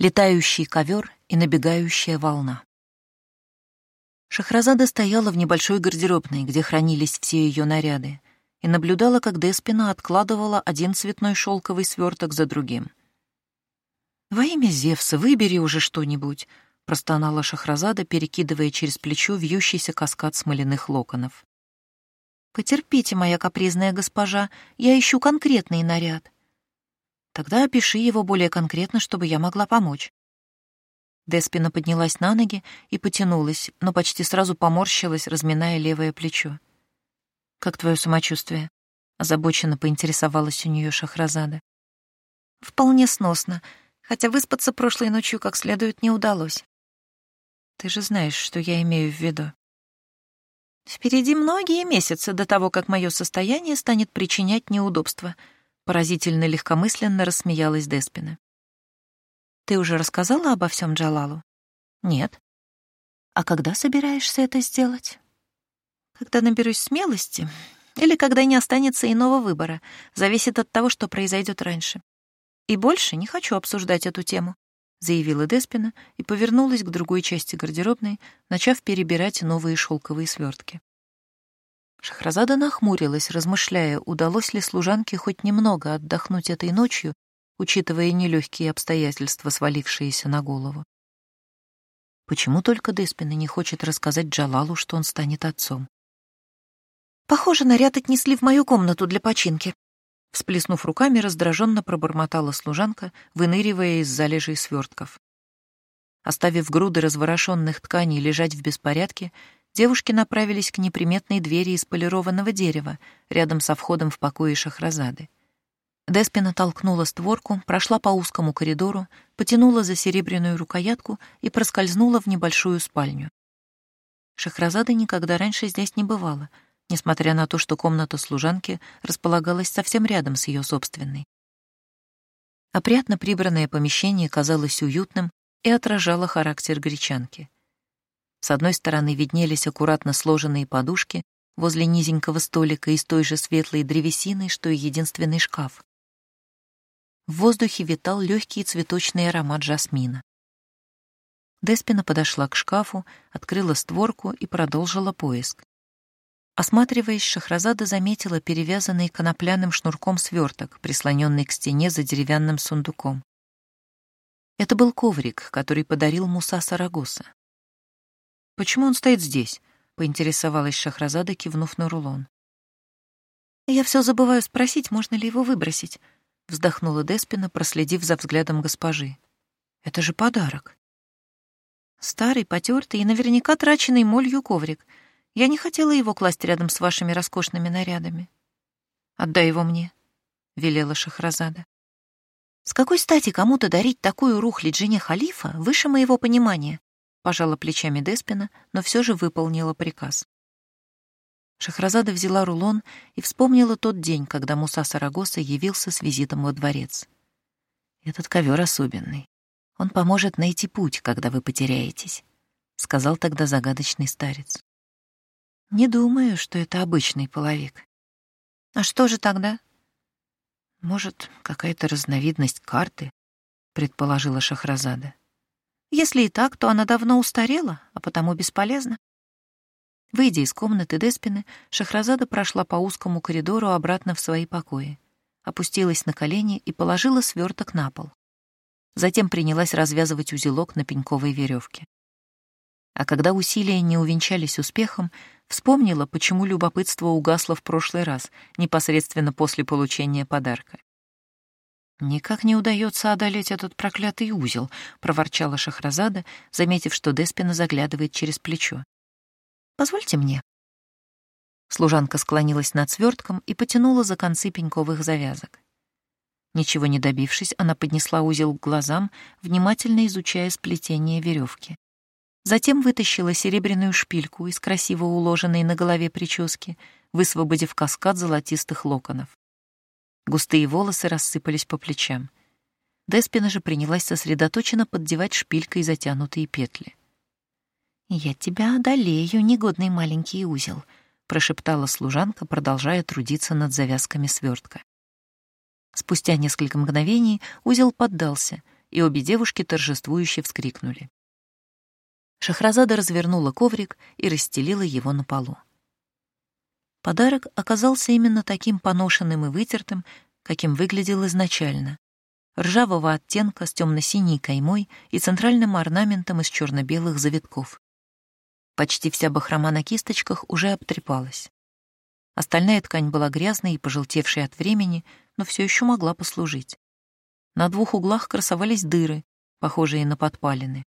летающий ковер и набегающая волна. Шахразада стояла в небольшой гардеробной, где хранились все ее наряды, и наблюдала, как Деспина откладывала один цветной шелковый сверток за другим. «Во имя Зевса, выбери уже что-нибудь», — простонала Шахразада, перекидывая через плечо вьющийся каскад смоляных локонов. «Потерпите, моя капризная госпожа, я ищу конкретный наряд», Тогда опиши его более конкретно, чтобы я могла помочь. Деспина поднялась на ноги и потянулась, но почти сразу поморщилась, разминая левое плечо. «Как твое самочувствие?» — озабоченно поинтересовалась у нее Шахразада. «Вполне сносно, хотя выспаться прошлой ночью как следует не удалось. Ты же знаешь, что я имею в виду. Впереди многие месяцы до того, как мое состояние станет причинять неудобства», Поразительно легкомысленно рассмеялась Деспина. «Ты уже рассказала обо всем Джалалу?» «Нет». «А когда собираешься это сделать?» «Когда наберусь смелости или когда не останется иного выбора. Зависит от того, что произойдет раньше. И больше не хочу обсуждать эту тему», — заявила Деспина и повернулась к другой части гардеробной, начав перебирать новые шелковые свертки. Шахразада нахмурилась, размышляя, удалось ли служанке хоть немного отдохнуть этой ночью, учитывая нелегкие обстоятельства, свалившиеся на голову. Почему только Деспина не хочет рассказать Джалалу, что он станет отцом? «Похоже, наряд отнесли в мою комнату для починки», Всплеснув руками, раздраженно пробормотала служанка, выныривая из залежей свертков. Оставив груды разворошенных тканей лежать в беспорядке, девушки направились к неприметной двери из полированного дерева, рядом со входом в покои Шахразады. Деспина толкнула створку, прошла по узкому коридору, потянула за серебряную рукоятку и проскользнула в небольшую спальню. Шахразада никогда раньше здесь не бывала, несмотря на то, что комната служанки располагалась совсем рядом с ее собственной. Опрятно прибранное помещение казалось уютным и отражало характер гречанки — с одной стороны виднелись аккуратно сложенные подушки возле низенького столика из той же светлой древесины, что и единственный шкаф. В воздухе витал легкий цветочный аромат жасмина. Деспина подошла к шкафу, открыла створку и продолжила поиск. Осматриваясь, Шахразада заметила перевязанный конопляным шнурком сверток, прислоненный к стене за деревянным сундуком. Это был коврик, который подарил Муса Сарагоса. «Почему он стоит здесь?» — поинтересовалась Шахразада, кивнув на рулон. «Я все забываю спросить, можно ли его выбросить», — вздохнула Деспина, проследив за взглядом госпожи. «Это же подарок». «Старый, потертый и наверняка траченный молью коврик. Я не хотела его класть рядом с вашими роскошными нарядами». «Отдай его мне», — велела Шахразада. «С какой стати кому-то дарить такую рухлядь жене халифа выше моего понимания?» Пожала плечами Деспина, но все же выполнила приказ. Шахразада взяла рулон и вспомнила тот день, когда Муса Сарагоса явился с визитом во дворец. «Этот ковер особенный. Он поможет найти путь, когда вы потеряетесь», — сказал тогда загадочный старец. «Не думаю, что это обычный половик». «А что же тогда?» «Может, какая-то разновидность карты», — предположила Шахразада. Если и так, то она давно устарела, а потому бесполезна. Выйдя из комнаты Деспины, Шахразада прошла по узкому коридору обратно в свои покои, опустилась на колени и положила сверток на пол. Затем принялась развязывать узелок на пеньковой веревке. А когда усилия не увенчались успехом, вспомнила, почему любопытство угасло в прошлый раз, непосредственно после получения подарка. «Никак не удается одолеть этот проклятый узел», — проворчала Шахразада, заметив, что Деспина заглядывает через плечо. «Позвольте мне». Служанка склонилась над свертком и потянула за концы пеньковых завязок. Ничего не добившись, она поднесла узел к глазам, внимательно изучая сплетение веревки. Затем вытащила серебряную шпильку из красиво уложенной на голове прически, высвободив каскад золотистых локонов. Густые волосы рассыпались по плечам. Деспина же принялась сосредоточенно поддевать шпилькой затянутые петли. «Я тебя одолею, негодный маленький узел», — прошептала служанка, продолжая трудиться над завязками свертка. Спустя несколько мгновений узел поддался, и обе девушки торжествующе вскрикнули. Шахразада развернула коврик и расстелила его на полу. Подарок оказался именно таким поношенным и вытертым, каким выглядел изначально. Ржавого оттенка с темно-синей каймой и центральным орнаментом из черно-белых завитков. Почти вся бахрома на кисточках уже обтрепалась. Остальная ткань была грязной и пожелтевшей от времени, но все еще могла послужить. На двух углах красовались дыры, похожие на подпалины.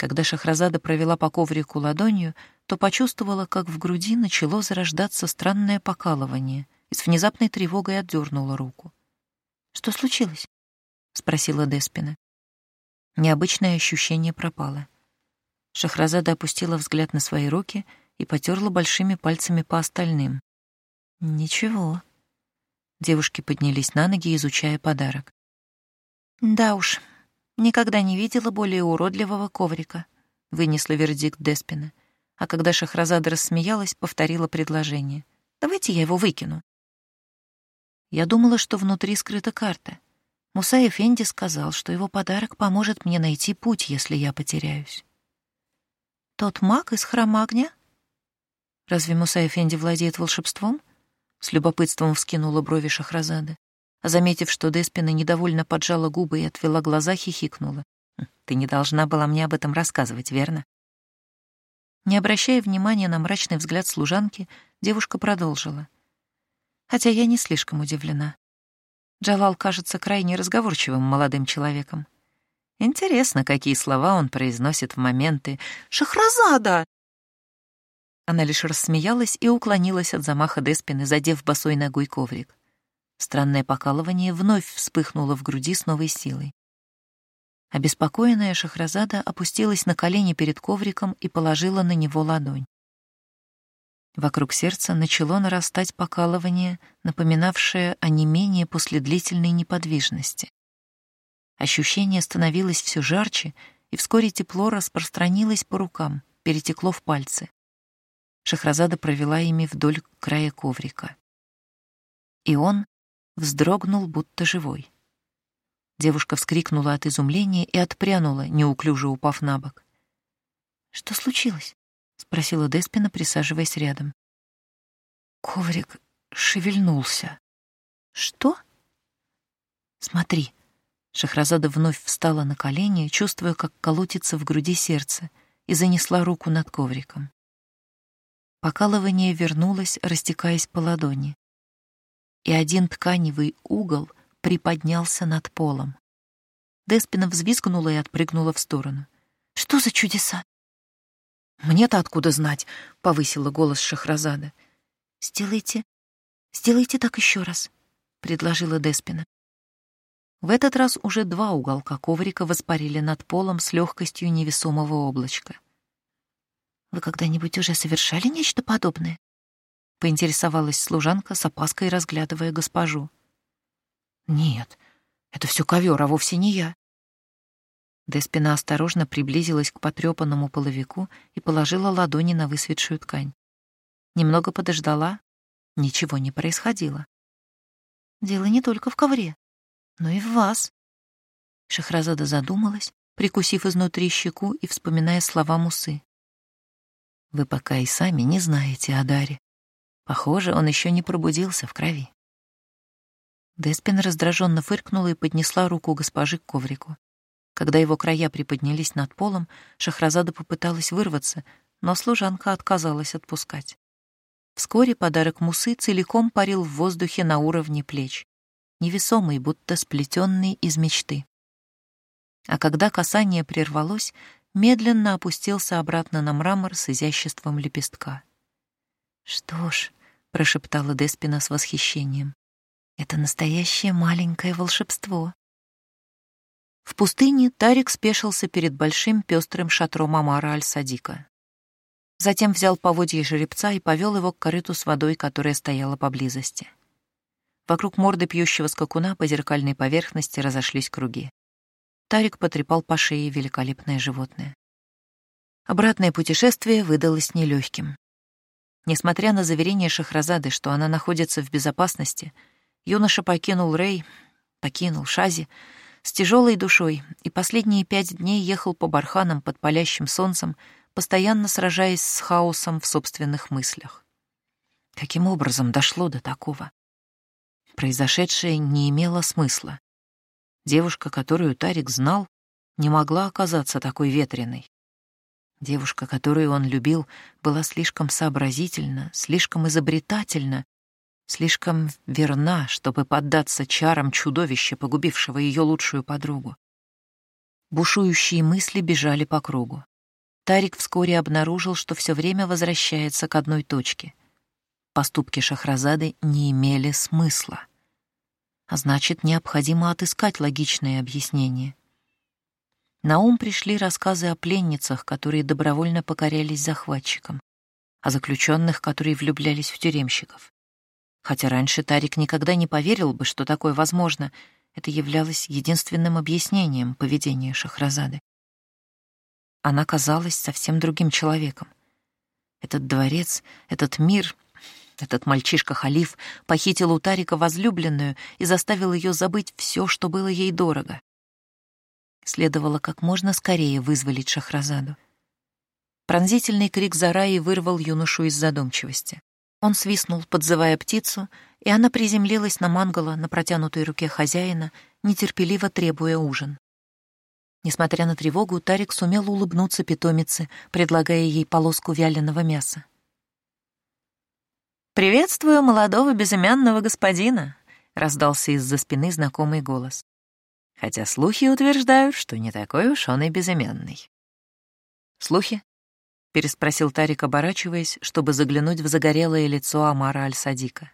Когда Шахразада провела по коврику ладонью, то почувствовала, как в груди начало зарождаться странное покалывание и с внезапной тревогой отдернула руку. «Что случилось?» — спросила Деспина. Необычное ощущение пропало. Шахразада опустила взгляд на свои руки и потерла большими пальцами по остальным. «Ничего». Девушки поднялись на ноги, изучая подарок. «Да уж, Никогда не видела более уродливого коврика, вынесла вердикт Деспина. А когда Шахразада рассмеялась, повторила предложение. Давайте я его выкину. Я думала, что внутри скрыта карта. Муса Эфенди сказал, что его подарок поможет мне найти путь, если я потеряюсь. Тот маг из храма огня? Разве Муса Эфенди владеет волшебством? С любопытством вскинула брови Шахразада заметив, что Деспина недовольно поджала губы и отвела глаза, хихикнула. «Хм, «Ты не должна была мне об этом рассказывать, верно?» Не обращая внимания на мрачный взгляд служанки, девушка продолжила. «Хотя я не слишком удивлена. Джалал кажется крайне разговорчивым молодым человеком. Интересно, какие слова он произносит в моменты «Шахразада!» Она лишь рассмеялась и уклонилась от замаха Деспины, задев босой ногой коврик. Странное покалывание вновь вспыхнуло в груди с новой силой. Обеспокоенная Шахразада опустилась на колени перед ковриком и положила на него ладонь. Вокруг сердца начало нарастать покалывание, напоминавшее о немении после длительной неподвижности. Ощущение становилось все жарче, и вскоре тепло распространилось по рукам, перетекло в пальцы. Шахразада провела ими вдоль края коврика. И он вздрогнул, будто живой. Девушка вскрикнула от изумления и отпрянула, неуклюже упав на бок. «Что случилось?» — спросила Деспина, присаживаясь рядом. Коврик шевельнулся. «Что?» «Смотри». Шахразада вновь встала на колени, чувствуя, как колотится в груди сердце, и занесла руку над ковриком. Покалывание вернулось, растекаясь по ладони и один тканевый угол приподнялся над полом. Деспина взвизгнула и отпрыгнула в сторону. «Что за чудеса?» «Мне-то откуда знать?» — повысила голос Шахразада. «Сделайте, сделайте так еще раз», — предложила Деспина. В этот раз уже два уголка коврика воспарили над полом с легкостью невесомого облачка. «Вы когда-нибудь уже совершали нечто подобное?» — поинтересовалась служанка с опаской, разглядывая госпожу. «Нет, это все ковер, а вовсе не я». Деспина осторожно приблизилась к потрепанному половику и положила ладони на высветшую ткань. Немного подождала, ничего не происходило. «Дело не только в ковре, но и в вас». Шахразада задумалась, прикусив изнутри щеку и вспоминая слова Мусы. «Вы пока и сами не знаете о Даре», Похоже, он еще не пробудился в крови. Деспин раздраженно фыркнула и поднесла руку госпожи к коврику. Когда его края приподнялись над полом, Шахразада попыталась вырваться, но служанка отказалась отпускать. Вскоре подарок Мусы целиком парил в воздухе на уровне плеч, невесомый, будто сплетенный из мечты. А когда касание прервалось, медленно опустился обратно на мрамор с изяществом лепестка. Что ж, — прошептала Деспина с восхищением. «Это настоящее маленькое волшебство». В пустыне Тарик спешился перед большим пестрым шатром Амара Аль-Садика. Затем взял поводье жеребца и повел его к корыту с водой, которая стояла поблизости. Вокруг морды пьющего скакуна по зеркальной поверхности разошлись круги. Тарик потрепал по шее великолепное животное. Обратное путешествие выдалось нелегким. Несмотря на заверение Шахразады, что она находится в безопасности, юноша покинул Рей, покинул Шази, с тяжелой душой, и последние пять дней ехал по барханам под палящим солнцем, постоянно сражаясь с хаосом в собственных мыслях. Каким образом дошло до такого? Произошедшее не имело смысла. Девушка, которую Тарик знал, не могла оказаться такой ветреной. Девушка, которую он любил, была слишком сообразительна, слишком изобретательна, слишком верна, чтобы поддаться чарам чудовища, погубившего ее лучшую подругу. Бушующие мысли бежали по кругу. Тарик вскоре обнаружил, что все время возвращается к одной точке. Поступки Шахразады не имели смысла. А значит, необходимо отыскать логичное объяснение. На ум пришли рассказы о пленницах, которые добровольно покорялись захватчикам, о заключенных, которые влюблялись в тюремщиков. Хотя раньше Тарик никогда не поверил бы, что такое возможно, это являлось единственным объяснением поведения Шахразады. Она казалась совсем другим человеком. Этот дворец, этот мир, этот мальчишка-халиф похитил у Тарика возлюбленную и заставил ее забыть все, что было ей дорого. Следовало как можно скорее вызволить Шахразаду. Пронзительный крик Зараи вырвал юношу из задумчивости. Он свистнул, подзывая птицу, и она приземлилась на мангала на протянутой руке хозяина, нетерпеливо требуя ужин. Несмотря на тревогу, Тарик сумел улыбнуться питомице, предлагая ей полоску вяленого мяса. «Приветствую молодого безымянного господина», — раздался из-за спины знакомый голос хотя слухи утверждают, что не такой уж он и безымянный. «Слухи?» — переспросил Тарик, оборачиваясь, чтобы заглянуть в загорелое лицо Амара Аль-Садика.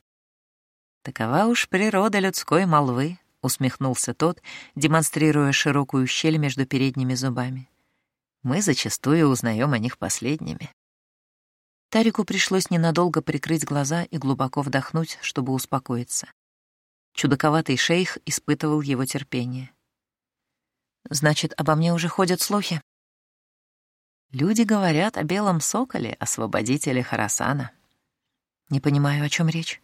«Такова уж природа людской молвы», — усмехнулся тот, демонстрируя широкую щель между передними зубами. «Мы зачастую узнаем о них последними». Тарику пришлось ненадолго прикрыть глаза и глубоко вдохнуть, чтобы успокоиться. Чудаковатый шейх испытывал его терпение. Значит, обо мне уже ходят слухи. Люди говорят о белом соколе, освободителе Харасана. Не понимаю, о чем речь.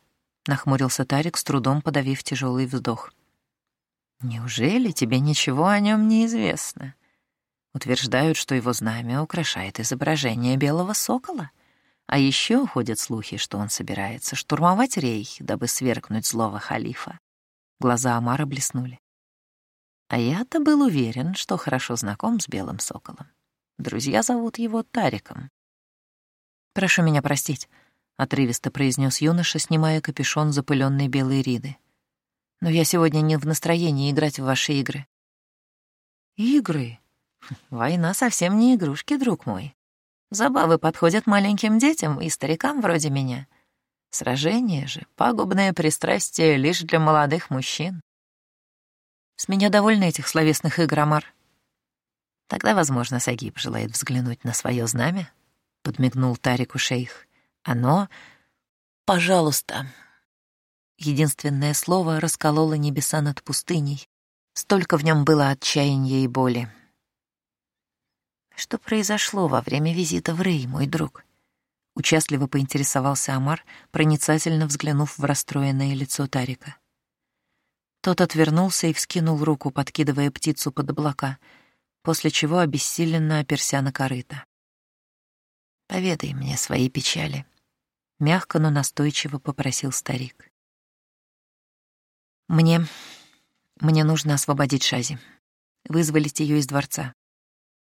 Нахмурился Тарик, с трудом подавив тяжелый вздох. Неужели тебе ничего о нем не известно? Утверждают, что его знамя украшает изображение белого сокола. А еще ходят слухи, что он собирается штурмовать рейх, дабы свергнуть злого халифа. Глаза Амара блеснули. А я-то был уверен, что хорошо знаком с Белым Соколом. Друзья зовут его Тариком. «Прошу меня простить», — отрывисто произнес юноша, снимая капюшон запыленной белой риды. «Но я сегодня не в настроении играть в ваши игры». «Игры? Война совсем не игрушки, друг мой. Забавы подходят маленьким детям и старикам вроде меня. Сражение же — пагубное пристрастие лишь для молодых мужчин. С меня довольны этих словесных игр, Амар. Тогда, возможно, Сагиб желает взглянуть на свое знамя, — подмигнул Тарику шейх. Оно... Пожалуйста. Единственное слово раскололо небеса над пустыней. Столько в нем было отчаяния и боли. Что произошло во время визита в Рей, мой друг? Участливо поинтересовался Амар, проницательно взглянув в расстроенное лицо Тарика. Тот отвернулся и вскинул руку, подкидывая птицу под облака, после чего обессиленно оперся на корыто. «Поведай мне свои печали», — мягко, но настойчиво попросил старик. «Мне... мне нужно освободить Шази, вызволить ее из дворца,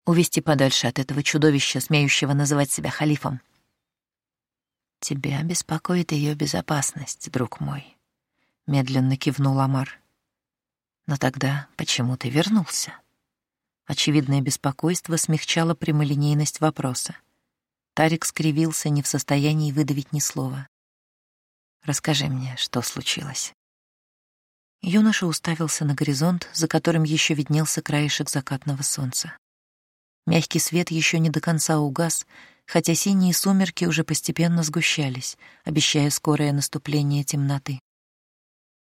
увести подальше от этого чудовища, смеющего называть себя халифом. Тебя беспокоит ее безопасность, друг мой медленно кивнул Амар. Но тогда почему ты вернулся? Очевидное беспокойство смягчало прямолинейность вопроса. Тарик скривился, не в состоянии выдавить ни слова. «Расскажи мне, что случилось?» Юноша уставился на горизонт, за которым еще виднелся краешек закатного солнца. Мягкий свет еще не до конца угас, хотя синие сумерки уже постепенно сгущались, обещая скорое наступление темноты.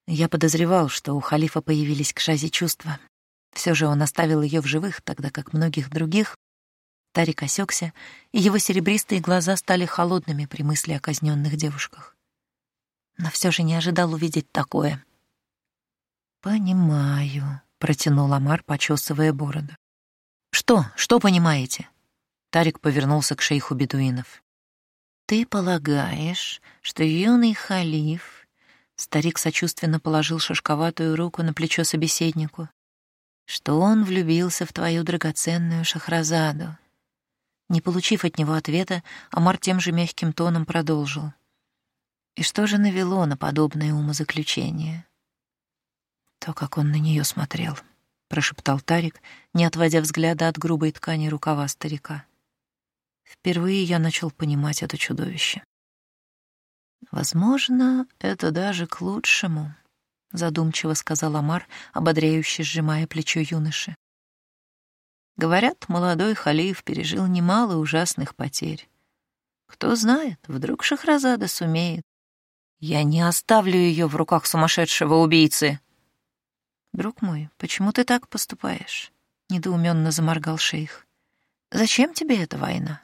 Я подозревал, что у халифа появились к Шазе чувства. Все же он оставил ее в живых, тогда как многих других. Тарик осекся, и его серебристые глаза стали холодными при мысли о казненных девушках. Но все же не ожидал увидеть такое. «Понимаю», — протянул Амар, почесывая бороду. «Что? Что понимаете?» Тарик повернулся к шейху бедуинов. «Ты полагаешь, что юный халиф...» Старик сочувственно положил шишковатую руку на плечо собеседнику. «Что он влюбился в твою драгоценную Шахразаду?» Не получив от него ответа, Амар тем же мягким тоном продолжил. «И что же навело на подобное умозаключение?» То, как он на нее смотрел, прошептал Тарик, не отводя взгляда от грубой ткани рукава старика. Впервые я начал понимать это чудовище. Возможно, это даже к лучшему, задумчиво сказал Амар, ободряюще сжимая плечо юноши. Говорят, молодой халиф пережил немало ужасных потерь. Кто знает, вдруг Шахразада сумеет. Я не оставлю ее в руках сумасшедшего убийцы, «Друг мой, почему ты так поступаешь?» — недоуменно заморгал шейх. «Зачем тебе эта война?»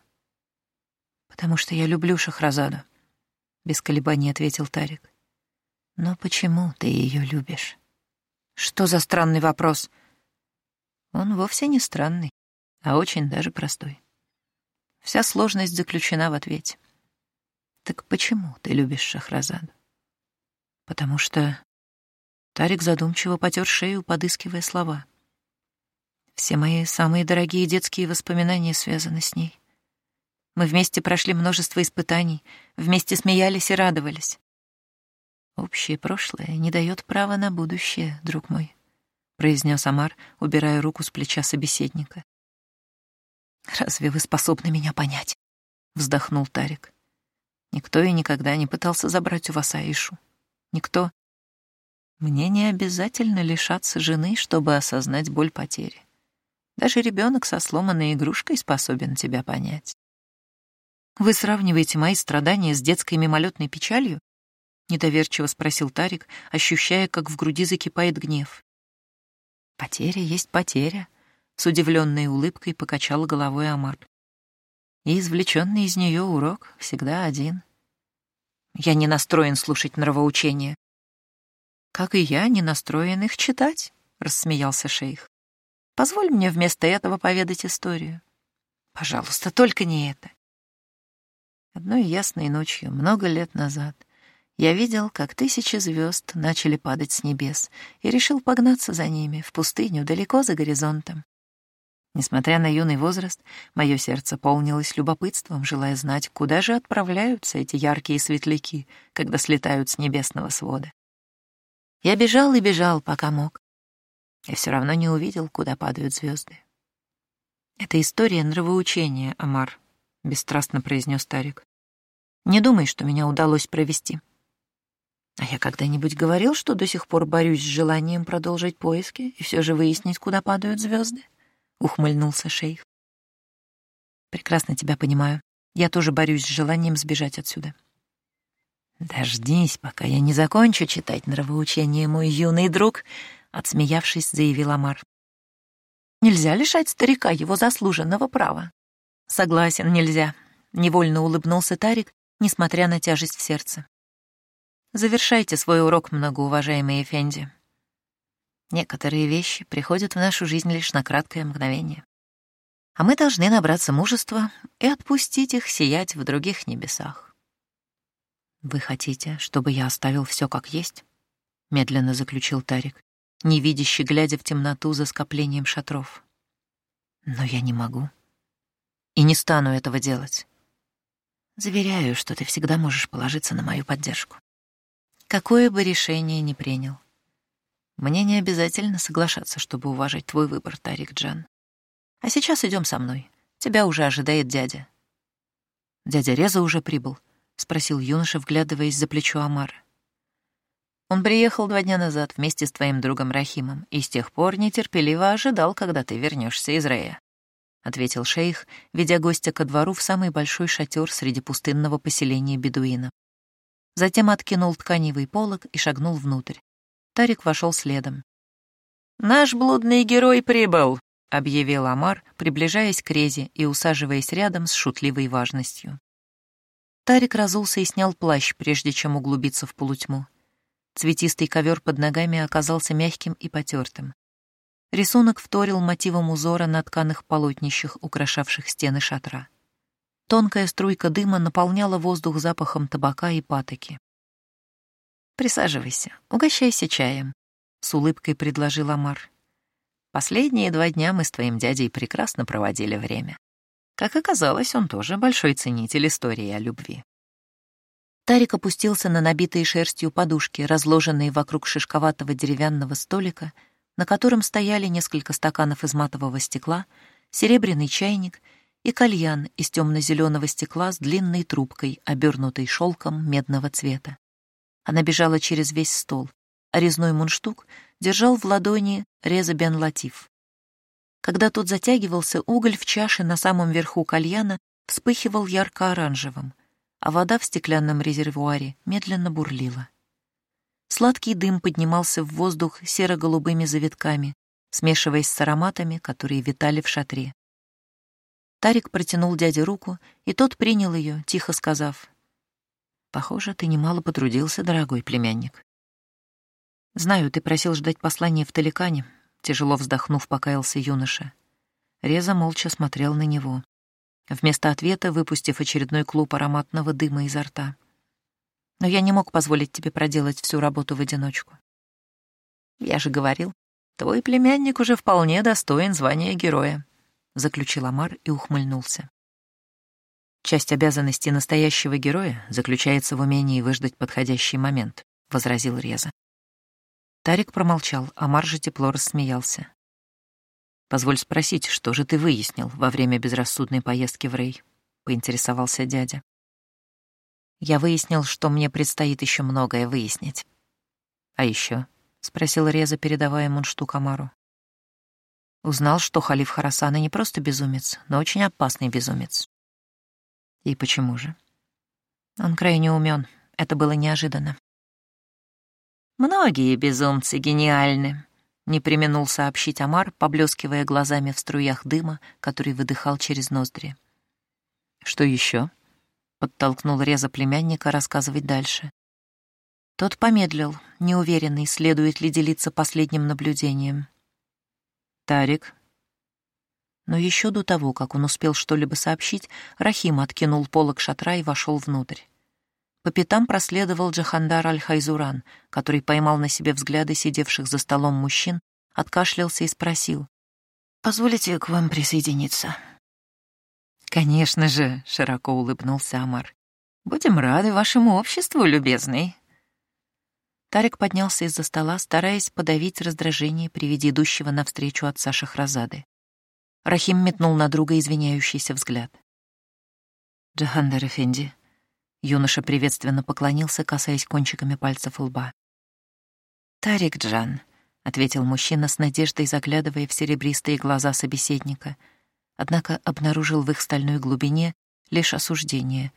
«Потому что я люблю Шахразаду», — без колебаний ответил Тарик. «Но почему ты ее любишь?» «Что за странный вопрос?» «Он вовсе не странный, а очень даже простой. Вся сложность заключена в ответе. Так почему ты любишь Шахразаду?» «Потому что Тарик задумчиво потер шею, подыскивая слова. Все мои самые дорогие детские воспоминания связаны с ней. Мы вместе прошли множество испытаний, вместе смеялись и радовались. Общее прошлое не дает права на будущее, друг мой, произнес Амар, убирая руку с плеча собеседника. Разве вы способны меня понять? вздохнул Тарик. Никто и никогда не пытался забрать у вас Аишу. Никто мне не обязательно лишаться жены, чтобы осознать боль потери. Даже ребенок со сломанной игрушкой способен тебя понять. Вы сравниваете мои страдания с детской мимолетной печалью? Недоверчиво спросил Тарик, ощущая, как в груди закипает гнев. Потеря есть потеря, с удивленной улыбкой покачал головой Амар. И извлеченный из нее урок всегда один. Я не настроен слушать нравоучения, как и я, не настроен их читать, рассмеялся шейх. Позволь мне вместо этого поведать историю. Пожалуйста, только не это. Одной ясной ночью, много лет назад, я видел, как тысячи звезд начали падать с небес, и решил погнаться за ними в пустыню далеко за горизонтом. Несмотря на юный возраст, мое сердце полнилось любопытством, желая знать, куда же отправляются эти яркие светляки, когда слетают с небесного свода. Я бежал и бежал, пока мог. Я все равно не увидел, куда падают звезды. «Это история нравоучения, Амар», — бесстрастно произнес Тарик. «Не думай, что меня удалось провести». «А я когда-нибудь говорил, что до сих пор борюсь с желанием продолжить поиски и все же выяснить, куда падают звезды?» — ухмыльнулся шейх. «Прекрасно тебя понимаю. Я тоже борюсь с желанием сбежать отсюда. «Дождись, пока я не закончу читать нравоучение, мой юный друг», — отсмеявшись, заявил Амар. «Нельзя лишать старика его заслуженного права». «Согласен, нельзя», — невольно улыбнулся Тарик, несмотря на тяжесть в сердце. «Завершайте свой урок, многоуважаемый Эфенди. Некоторые вещи приходят в нашу жизнь лишь на краткое мгновение. А мы должны набраться мужества и отпустить их сиять в других небесах. «Вы хотите, чтобы я оставил все как есть?» — медленно заключил Тарик, невидящий, глядя в темноту за скоплением шатров. «Но я не могу. И не стану этого делать. Заверяю, что ты всегда можешь положиться на мою поддержку. Какое бы решение ни принял. Мне не обязательно соглашаться, чтобы уважать твой выбор, Тарик Джан. А сейчас идем со мной. Тебя уже ожидает дядя». Дядя Реза уже прибыл —— спросил юноша, вглядываясь за плечо Амара. «Он приехал два дня назад вместе с твоим другом Рахимом и с тех пор нетерпеливо ожидал, когда ты вернешься из Рея», — ответил шейх, ведя гостя ко двору в самый большой шатер среди пустынного поселения бедуинов. Затем откинул тканевый полог и шагнул внутрь. Тарик вошел следом. «Наш блудный герой прибыл», — объявил Амар, приближаясь к Резе и усаживаясь рядом с шутливой важностью. Тарик разулся и снял плащ, прежде чем углубиться в полутьму. Цветистый ковер под ногами оказался мягким и потертым. Рисунок вторил мотивом узора на тканых полотнищах, украшавших стены шатра. Тонкая струйка дыма наполняла воздух запахом табака и патоки. «Присаживайся, угощайся чаем», — с улыбкой предложил Амар. «Последние два дня мы с твоим дядей прекрасно проводили время. Как оказалось, он тоже большой ценитель истории о любви». Тарик опустился на набитые шерстью подушки, разложенные вокруг шишковатого деревянного столика — на котором стояли несколько стаканов из матового стекла, серебряный чайник и кальян из темно-зеленого стекла с длинной трубкой, обернутой шелком медного цвета. Она бежала через весь стол, а резной мундштук держал в ладони Реза бен Латиф. Когда тот затягивался, уголь в чаше на самом верху кальяна вспыхивал ярко-оранжевым, а вода в стеклянном резервуаре медленно бурлила. Сладкий дым поднимался в воздух серо-голубыми завитками, смешиваясь с ароматами, которые витали в шатре. Тарик протянул дяде руку, и тот принял ее, тихо сказав, «Похоже, ты немало потрудился, дорогой племянник». «Знаю, ты просил ждать послания в Таликане», — тяжело вздохнув, покаялся юноша. Реза молча смотрел на него, вместо ответа выпустив очередной клуб ароматного дыма изо рта но я не мог позволить тебе проделать всю работу в одиночку. Я же говорил, твой племянник уже вполне достоин звания героя, заключил Амар и ухмыльнулся. Часть обязанностей настоящего героя заключается в умении выждать подходящий момент, возразил Реза. Тарик промолчал, Амар же тепло рассмеялся. Позволь спросить, что же ты выяснил во время безрассудной поездки в Рей? поинтересовался дядя. Я выяснил, что мне предстоит еще многое выяснить. «А еще?» — спросил Реза, передавая мундштук Амару. Узнал, что халиф Харасана не просто безумец, но очень опасный безумец. И почему же? Он крайне умен. Это было неожиданно. «Многие безумцы гениальны», — не применул сообщить Амар, поблескивая глазами в струях дыма, который выдыхал через ноздри. «Что еще? Подтолкнул Реза племянника рассказывать дальше. Тот помедлил, неуверенный, следует ли делиться последним наблюдением. «Тарик». Но еще до того, как он успел что-либо сообщить, Рахим откинул полог шатра и вошел внутрь. По пятам проследовал Джахандар Аль-Хайзуран, который поймал на себе взгляды сидевших за столом мужчин, откашлялся и спросил. «Позволите к вам присоединиться?» «Конечно же», — широко улыбнулся Амар. «Будем рады вашему обществу, любезный». Тарик поднялся из-за стола, стараясь подавить раздражение при виде идущего навстречу отца Шахразады. Рахим метнул на друга извиняющийся взгляд. «Джахандар Эфенди». Юноша приветственно поклонился, касаясь кончиками пальцев лба. «Тарик Джан», — ответил мужчина с надеждой, заглядывая в серебристые глаза собеседника — однако обнаружил в их стальной глубине лишь осуждение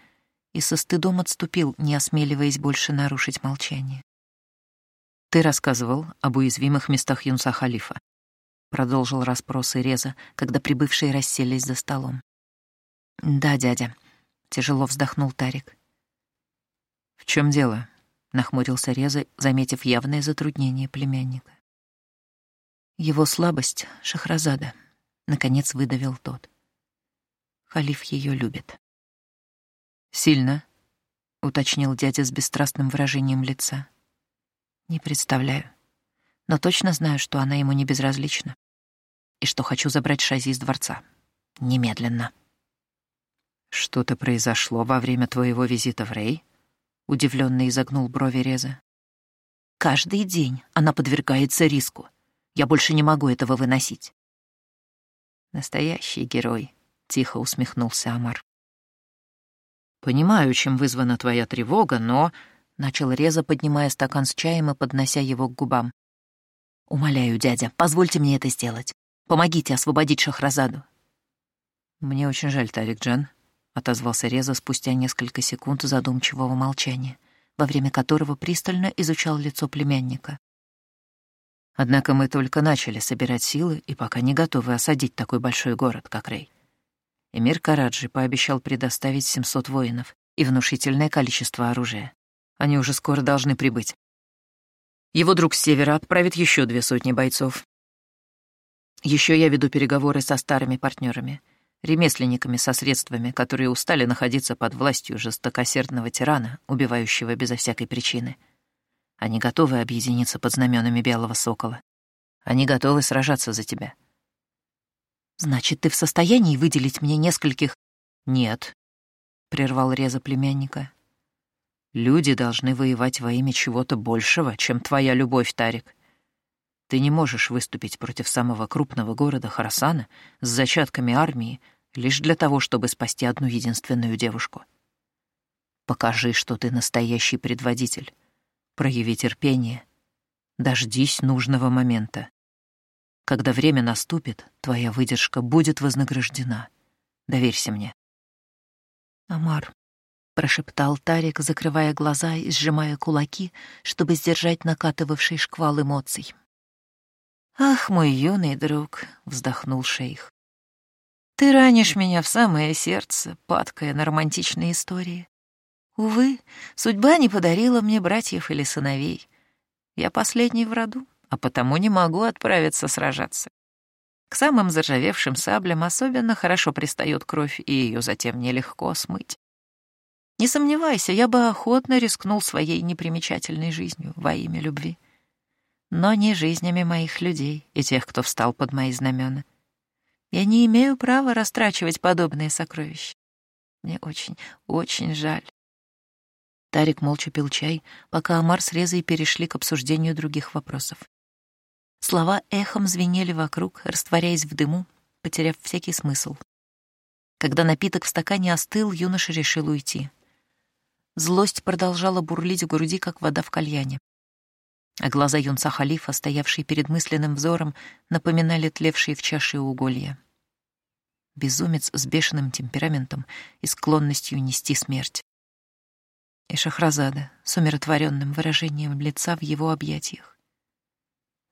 и со стыдом отступил, не осмеливаясь больше нарушить молчание. «Ты рассказывал об уязвимых местах юнца Халифа», — продолжил расспросы Реза, когда прибывшие расселись за столом. «Да, дядя», — тяжело вздохнул Тарик. «В чем дело?» — нахмурился Реза, заметив явное затруднение племянника. «Его слабость — Шахразада», Наконец выдавил тот. Халиф ее любит. «Сильно?» — уточнил дядя с бесстрастным выражением лица. «Не представляю. Но точно знаю, что она ему не безразлична. И что хочу забрать Шази из дворца. Немедленно». «Что-то произошло во время твоего визита в Рей?» — удивленно изогнул брови Реза. «Каждый день она подвергается риску. Я больше не могу этого выносить. Настоящий герой, тихо усмехнулся Амар. Понимаю, чем вызвана твоя тревога, но начал Реза, поднимая стакан с чаем и поднося его к губам. Умоляю, дядя, позвольте мне это сделать. Помогите освободить Шахразаду. Мне очень жаль, Тарик Джан, отозвался Реза спустя несколько секунд задумчивого молчания, во время которого пристально изучал лицо племянника. Однако мы только начали собирать силы и пока не готовы осадить такой большой город, как Рей. Эмир Караджи пообещал предоставить 700 воинов и внушительное количество оружия. Они уже скоро должны прибыть. Его друг с севера отправит еще две сотни бойцов. Еще я веду переговоры со старыми партнерами, ремесленниками со средствами, которые устали находиться под властью жестокосердного тирана, убивающего безо всякой причины. Они готовы объединиться под знаменами Белого Сокола. Они готовы сражаться за тебя. Значит, ты в состоянии выделить мне нескольких... Нет, — прервал Реза племянника. Люди должны воевать во имя чего-то большего, чем твоя любовь, Тарик. Ты не можешь выступить против самого крупного города Харасана с зачатками армии лишь для того, чтобы спасти одну единственную девушку. Покажи, что ты настоящий предводитель. Прояви терпение. Дождись нужного момента. Когда время наступит, твоя выдержка будет вознаграждена. Доверься мне. Амар, — прошептал Тарик, закрывая глаза и сжимая кулаки, чтобы сдержать накатывавший шквал эмоций. «Ах, мой юный друг», — вздохнул шейх. «Ты ранишь меня в самое сердце, падкая на романтичные истории. Увы, судьба не подарила мне братьев или сыновей. Я последний в роду, а потому не могу отправиться сражаться. К самым заржавевшим саблям особенно хорошо пристает кровь, и ее затем нелегко смыть. Не сомневайся, я бы охотно рискнул своей непримечательной жизнью во имя любви но не жизнями моих людей и тех, кто встал под мои знамена. Я не имею права растрачивать подобные сокровища. Мне очень, очень жаль. Тарик молча пил чай, пока Амар с Резой перешли к обсуждению других вопросов. Слова эхом звенели вокруг, растворяясь в дыму, потеряв всякий смысл. Когда напиток в стакане остыл, юноша решил уйти. Злость продолжала бурлить в груди, как вода в кальяне а глаза юнца халифа, стоявшие перед мысленным взором, напоминали тлевшие в чаше уголья. Безумец с бешеным темпераментом и склонностью нести смерть. И Шахразада с умиротворенным выражением лица в его объятиях.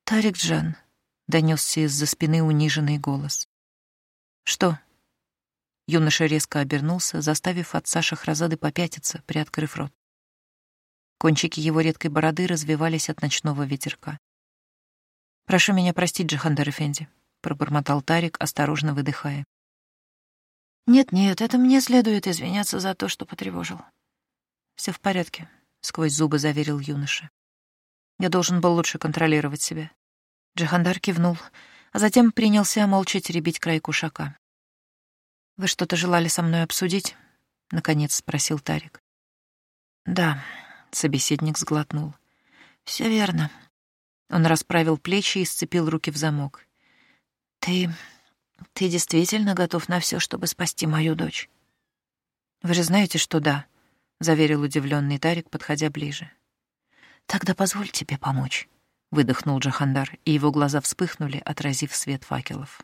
«Тарик Джан», — донесся из-за спины униженный голос. «Что?» Юноша резко обернулся, заставив отца Шахразады попятиться, приоткрыв рот. Кончики его редкой бороды развивались от ночного ветерка. «Прошу меня простить, Джахандар Эфенди», — пробормотал Тарик, осторожно выдыхая. «Нет-нет, это мне следует извиняться за то, что потревожил». Все в порядке», — сквозь зубы заверил юноша. «Я должен был лучше контролировать себя». Джахандар кивнул, а затем принялся молча теребить край кушака. «Вы что-то желали со мной обсудить?» — наконец спросил Тарик. «Да», Собеседник сглотнул. Все верно. Он расправил плечи и сцепил руки в замок. Ты... ты действительно готов на все, чтобы спасти мою дочь? Вы же знаете, что да, — заверил удивленный Тарик, подходя ближе. Тогда позволь тебе помочь, — выдохнул Джахандар, и его глаза вспыхнули, отразив свет факелов.